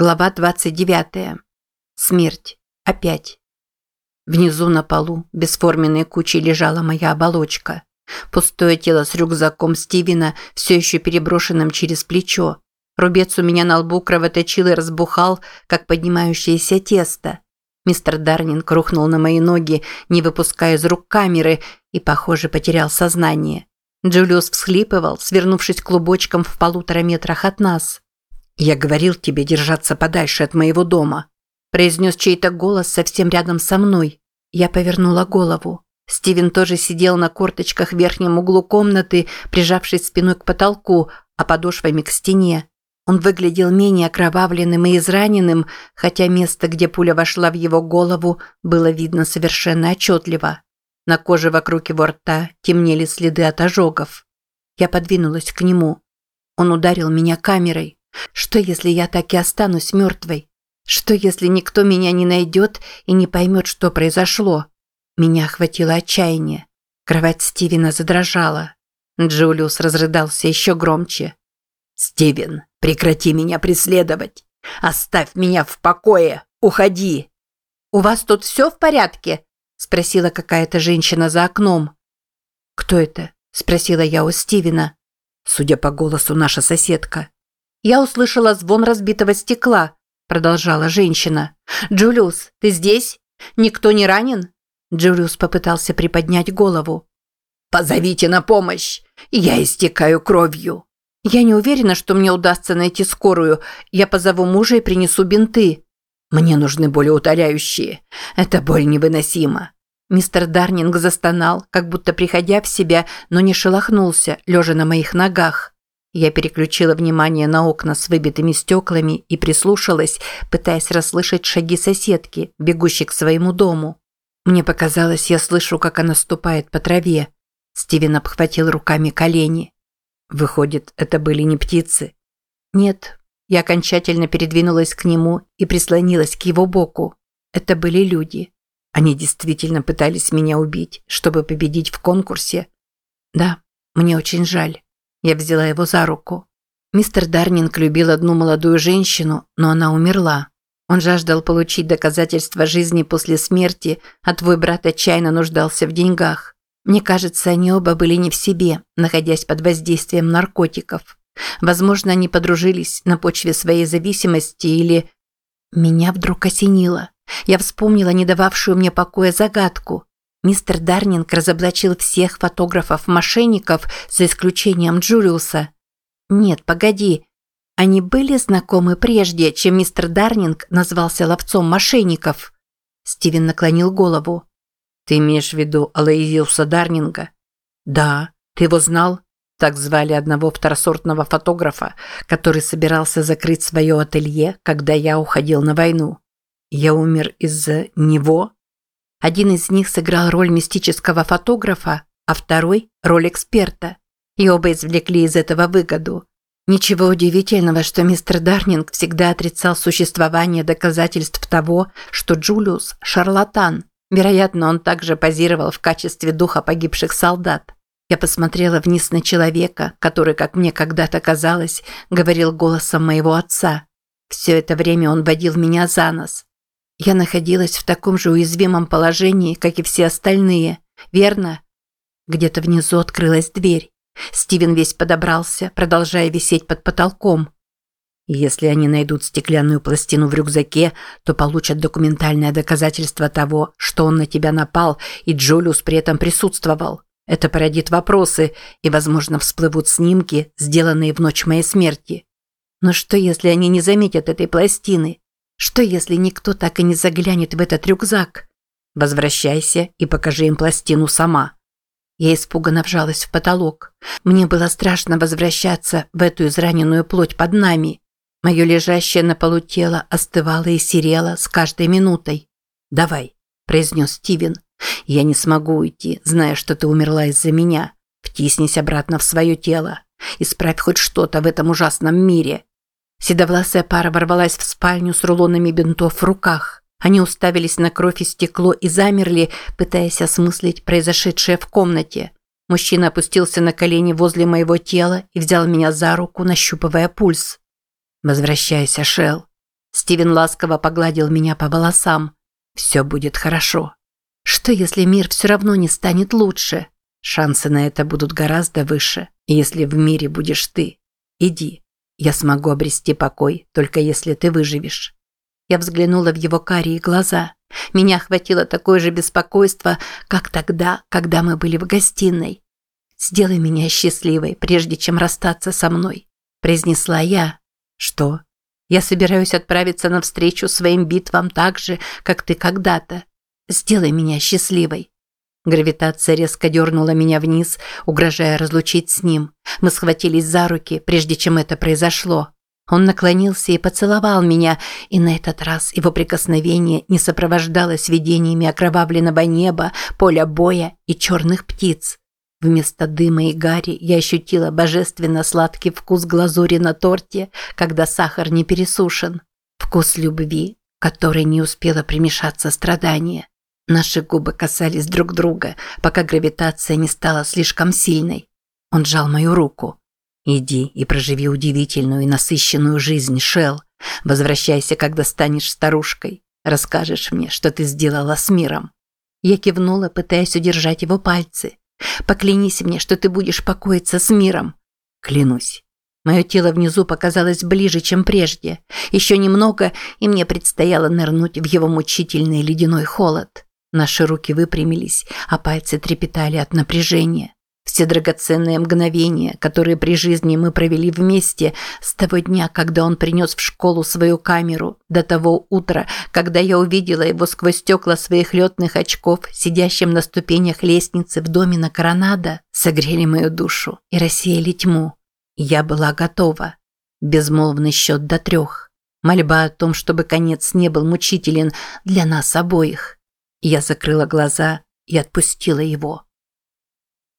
Глава 29. Смерть. Опять. Внизу на полу бесформенной кучей лежала моя оболочка. Пустое тело с рюкзаком Стивена, все еще переброшенным через плечо. Рубец у меня на лбу кровоточил и разбухал, как поднимающееся тесто. Мистер Дарнинг рухнул на мои ноги, не выпуская из рук камеры, и, похоже, потерял сознание. Джулиус всхлипывал, свернувшись клубочком в полутора метрах от нас. «Я говорил тебе держаться подальше от моего дома», – произнес чей-то голос совсем рядом со мной. Я повернула голову. Стивен тоже сидел на корточках в верхнем углу комнаты, прижавшись спиной к потолку, а подошвами к стене. Он выглядел менее окровавленным и израненным, хотя место, где пуля вошла в его голову, было видно совершенно отчетливо. На коже вокруг его рта темнели следы от ожогов. Я подвинулась к нему. Он ударил меня камерой. Что, если я так и останусь мертвой? Что, если никто меня не найдет и не поймет, что произошло? Меня охватило отчаяние. Кровать Стивена задрожала. Джулиус разрыдался еще громче. «Стивен, прекрати меня преследовать! Оставь меня в покое! Уходи!» «У вас тут все в порядке?» – спросила какая-то женщина за окном. «Кто это?» – спросила я у Стивена. Судя по голосу, наша соседка. «Я услышала звон разбитого стекла», – продолжала женщина. «Джулиус, ты здесь? Никто не ранен?» Джулиус попытался приподнять голову. «Позовите на помощь! Я истекаю кровью!» «Я не уверена, что мне удастся найти скорую. Я позову мужа и принесу бинты». «Мне нужны болеутоляющие. Эта боль невыносима». Мистер Дарнинг застонал, как будто приходя в себя, но не шелохнулся, лежа на моих ногах. Я переключила внимание на окна с выбитыми стеклами и прислушалась, пытаясь расслышать шаги соседки, бегущей к своему дому. Мне показалось, я слышу, как она ступает по траве. Стивен обхватил руками колени. Выходит, это были не птицы? Нет. Я окончательно передвинулась к нему и прислонилась к его боку. Это были люди. Они действительно пытались меня убить, чтобы победить в конкурсе. Да, мне очень жаль. Я взяла его за руку. Мистер Дарнинг любил одну молодую женщину, но она умерла. Он жаждал получить доказательства жизни после смерти, а твой брат отчаянно нуждался в деньгах. Мне кажется, они оба были не в себе, находясь под воздействием наркотиков. Возможно, они подружились на почве своей зависимости или... Меня вдруг осенило. Я вспомнила не дававшую мне покоя загадку. Мистер Дарнинг разоблачил всех фотографов-мошенников за исключением Джулиуса. Нет, погоди. Они были знакомы прежде, чем мистер Дарнинг назвался ловцом мошенников. Стивен наклонил голову. Ты имеешь в виду Алоизиуса Дарнинга? Да. Ты его знал? Так звали одного второсортного фотографа, который собирался закрыть свое ателье, когда я уходил на войну. Я умер из-за него? Один из них сыграл роль мистического фотографа, а второй – роль эксперта. И оба извлекли из этого выгоду. Ничего удивительного, что мистер Дарнинг всегда отрицал существование доказательств того, что Джулиус – шарлатан. Вероятно, он также позировал в качестве духа погибших солдат. Я посмотрела вниз на человека, который, как мне когда-то казалось, говорил голосом моего отца. Все это время он водил меня за нос. Я находилась в таком же уязвимом положении, как и все остальные, верно? Где-то внизу открылась дверь. Стивен весь подобрался, продолжая висеть под потолком. Если они найдут стеклянную пластину в рюкзаке, то получат документальное доказательство того, что он на тебя напал, и Джулиус при этом присутствовал. Это породит вопросы, и, возможно, всплывут снимки, сделанные в ночь моей смерти. Но что, если они не заметят этой пластины? Что, если никто так и не заглянет в этот рюкзак? Возвращайся и покажи им пластину сама. Я испуганно вжалась в потолок. Мне было страшно возвращаться в эту израненную плоть под нами. Мое лежащее на полу тело остывало и серело с каждой минутой. «Давай», – произнес Стивен. «Я не смогу уйти, зная, что ты умерла из-за меня. Втиснись обратно в свое тело. Исправь хоть что-то в этом ужасном мире. Седовласая пара ворвалась в спальню с рулонами бинтов в руках. Они уставились на кровь и стекло и замерли, пытаясь осмыслить произошедшее в комнате. Мужчина опустился на колени возле моего тела и взял меня за руку, нащупывая пульс. «Возвращайся, Шел. Стивен ласково погладил меня по волосам. «Все будет хорошо». «Что, если мир все равно не станет лучше?» «Шансы на это будут гораздо выше, если в мире будешь ты. Иди. Я смогу обрести покой, только если ты выживешь». Я взглянула в его карие глаза. Меня охватило такое же беспокойство, как тогда, когда мы были в гостиной. «Сделай меня счастливой, прежде чем расстаться со мной», – произнесла я. «Что?» «Я собираюсь отправиться навстречу своим битвам так же, как ты когда-то. Сделай меня счастливой». Гравитация резко дернула меня вниз, угрожая разлучить с ним. Мы схватились за руки, прежде чем это произошло. Он наклонился и поцеловал меня, и на этот раз его прикосновение не сопровождалось видениями окровавленного неба, поля боя и черных птиц. Вместо дыма и гари я ощутила божественно сладкий вкус глазури на торте, когда сахар не пересушен. Вкус любви, которой не успела примешаться страдание. Наши губы касались друг друга, пока гравитация не стала слишком сильной. Он сжал мою руку. «Иди и проживи удивительную и насыщенную жизнь, Шел. Возвращайся, когда станешь старушкой. Расскажешь мне, что ты сделала с миром». Я кивнула, пытаясь удержать его пальцы. Поклянись мне, что ты будешь покоиться с миром. Клянусь. Мое тело внизу показалось ближе, чем прежде. Еще немного, и мне предстояло нырнуть в его мучительный ледяной холод. Наши руки выпрямились, а пальцы трепетали от напряжения. Все драгоценные мгновения, которые при жизни мы провели вместе, с того дня, когда он принес в школу свою камеру, до того утра, когда я увидела его сквозь стекла своих летных очков, сидящим на ступенях лестницы в доме на Коронадо, согрели мою душу и рассеяли тьму. Я была готова. Безмолвный счет до трех. Мольба о том, чтобы конец не был мучителен для нас обоих. Я закрыла глаза и отпустила его.